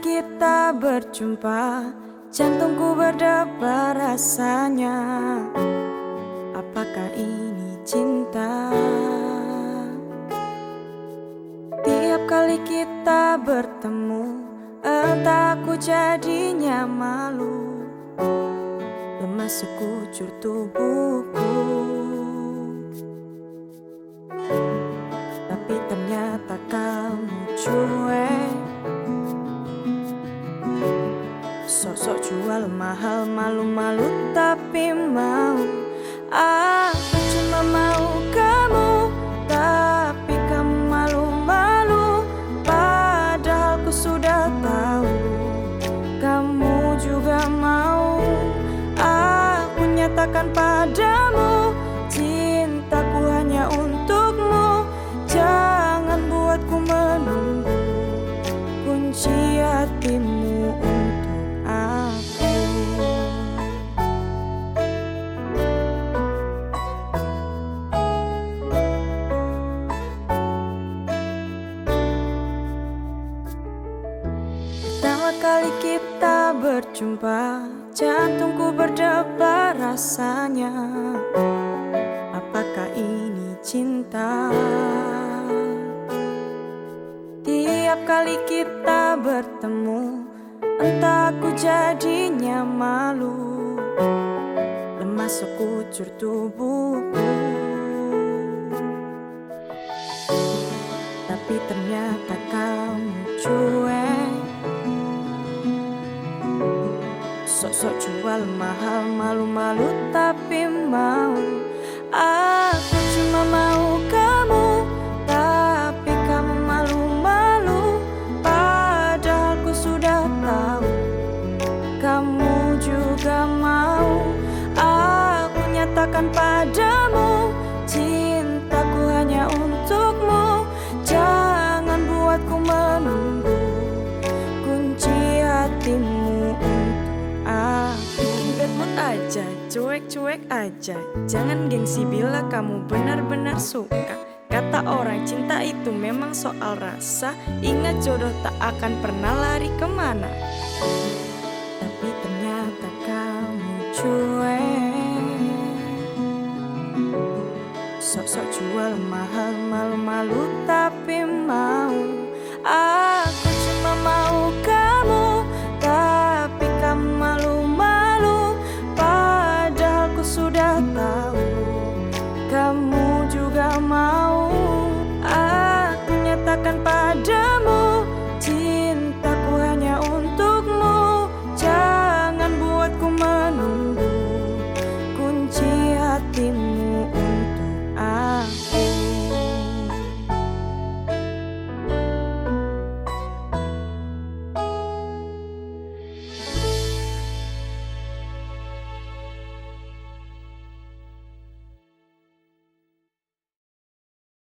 kita berjumpa Jantungku berdebar rasanya. Apakah ini cinta? Tiap kali kita bertemu Entah aku jadinya malu. Lemas sekujur tubuhku. Tapi ternyata kamu cuek mahal malu-malu tapi mau. Aku cuma mau Pertama kali kita berjumpa Jantungku berdebar rasanya. Apakah ini cinta? Tiap kali kita bertemu Entah aku jadinya malu. Lemas sekujur tubuhku. Tapi ternyata kamu cuek Sok-sok jual mahal malu-malu tapi mau. Aku cuma mau kamu cuek-cuek aja. Jangan gengsi bila kamu benar-benar suka. Kata orang cinta itu memang soal rasa. Ingat jodoh tak akan pernah lari ke mana. Tapi ternyata kamu cuek. Sok-sok jual mahal malu-malu tapi mau. Aku